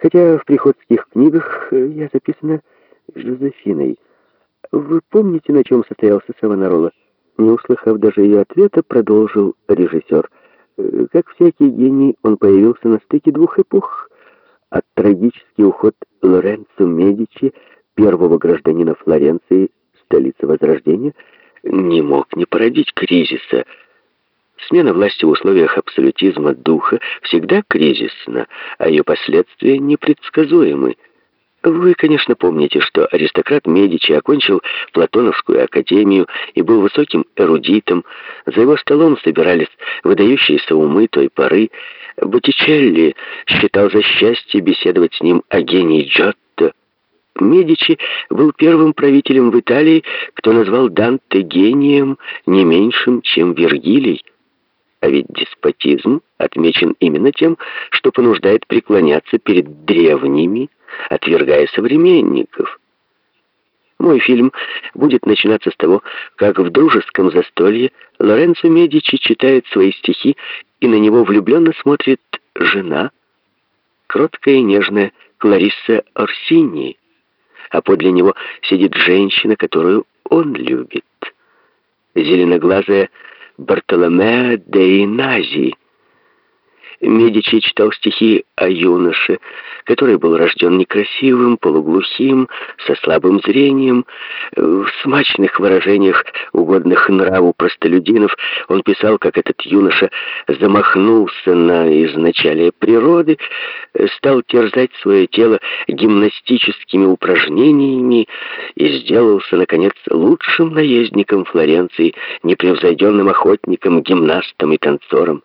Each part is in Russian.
Хотя в приходских книгах э, я записана Жозефиной. Вы помните, на чем состоялся Савонарола? Не услыхав даже ее ответа, продолжил режиссер. Э, как всякий гений, он появился на стыке двух эпох. От трагический уход Лоренцо Медичи, первого гражданина Флоренции, столицы Возрождения, не мог не породить кризиса. Смена власти в условиях абсолютизма духа всегда кризисна, а ее последствия непредсказуемы. Вы, конечно, помните, что аристократ Медичи окончил Платоновскую академию и был высоким эрудитом. За его столом собирались выдающиеся умы той поры. Боттичелли считал за счастье беседовать с ним о гении Джотто. Медичи был первым правителем в Италии, кто назвал Данте гением не меньшим, чем Вергилий. А ведь деспотизм отмечен именно тем, что понуждает преклоняться перед древними, отвергая современников. Мой фильм будет начинаться с того, как в дружеском застолье Лоренцо Медичи читает свои стихи, и на него влюбленно смотрит жена, кроткая и нежная Кларисса Орсини, а подле него сидит женщина, которую он любит. Зеленоглазая Бартоломео де Инази. Медичи читал стихи о юноше, который был рожден некрасивым, полуглухим, со слабым зрением. В смачных выражениях, угодных нраву простолюдинов, он писал, как этот юноша замахнулся на изначалие природы, стал терзать свое тело гимнастическими упражнениями и сделался, наконец, лучшим наездником Флоренции, непревзойденным охотником, гимнастом и танцором.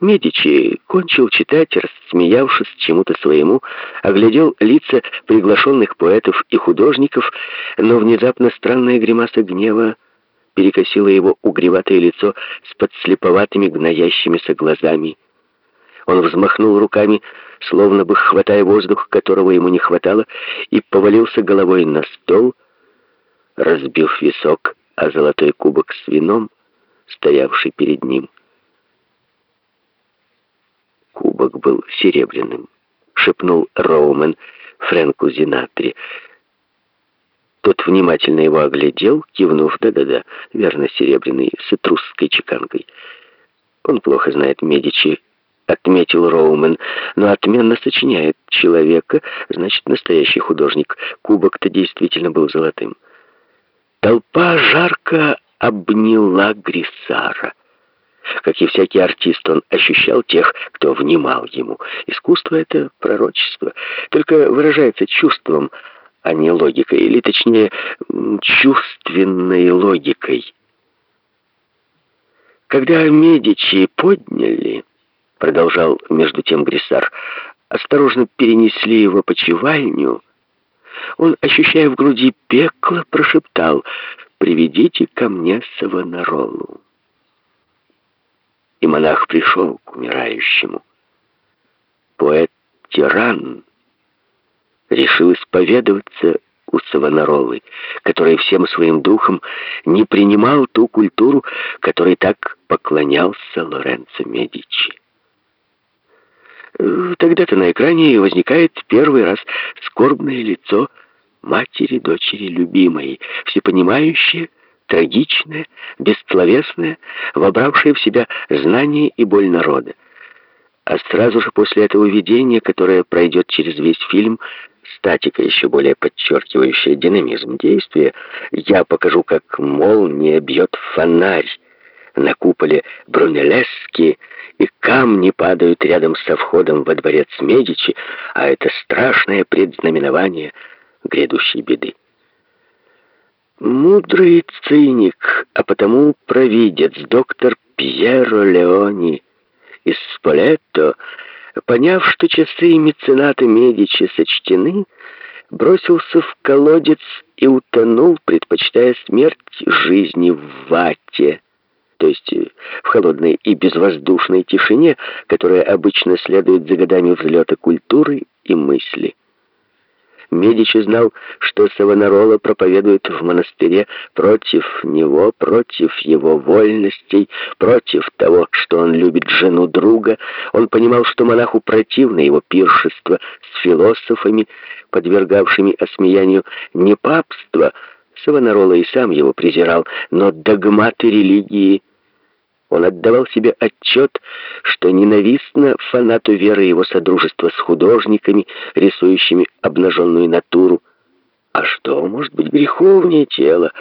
Медичи кончил читать, рассмеявшись чему-то своему, оглядел лица приглашенных поэтов и художников, но внезапно странная гримаса гнева перекосила его угреватое лицо с подслеповатыми гноящимися глазами. Он взмахнул руками, словно бы хватая воздух, которого ему не хватало, и повалился головой на стол, разбив висок о золотой кубок с вином, стоявший перед ним. Кубок был серебряным, шепнул Роумен Фрэнку Зинатри. Тот внимательно его оглядел, кивнув «да-да-да», верно, серебряный, с этрусской чеканкой. Он плохо знает Медичи, отметил Роумен, но отменно сочиняет человека, значит, настоящий художник. Кубок-то действительно был золотым. Толпа жарко обняла Грисара. Как и всякий артист, он ощущал тех, кто внимал ему. Искусство — это пророчество, только выражается чувством, а не логикой, или точнее, чувственной логикой. Когда Медичи подняли, продолжал между тем Грисар, осторожно перенесли его почевальню, он, ощущая в груди пекло, прошептал «Приведите ко мне Савонаролу» и монах пришел к умирающему. Поэт-тиран решил исповедоваться у Савонаролы, который всем своим духом не принимал ту культуру, которой так поклонялся Лоренцо Медичи. Тогда-то на экране возникает первый раз скорбное лицо матери, дочери, любимой, всепонимающее, трагичное, бессловесное, вобравшее в себя знание и боль народа. А сразу же после этого видения, которое пройдет через весь фильм, статика, еще более подчеркивающая динамизм действия, я покажу, как молния бьет фонарь на куполе Брунеллески, и камни падают рядом со входом во дворец Медичи, а это страшное предзнаменование грядущей беды. Мудрый циник, а потому провидец, доктор Пьеро Леони из Сполетто, поняв, что часы мецената Медичи сочтены, бросился в колодец и утонул, предпочитая смерть жизни в вате, то есть в холодной и безвоздушной тишине, которая обычно следует за годами взлета культуры и мысли. Медичи знал, что Савонарола проповедует в монастыре против него, против его вольностей, против того, что он любит жену друга. Он понимал, что монаху противно его пиршество с философами, подвергавшими осмеянию не папство, Савонарола и сам его презирал, но догматы религии — он отдавал себе отчет, что ненавистно фанату веры его содружества с художниками, рисующими обнаженную натуру. А что может быть греховнее тела,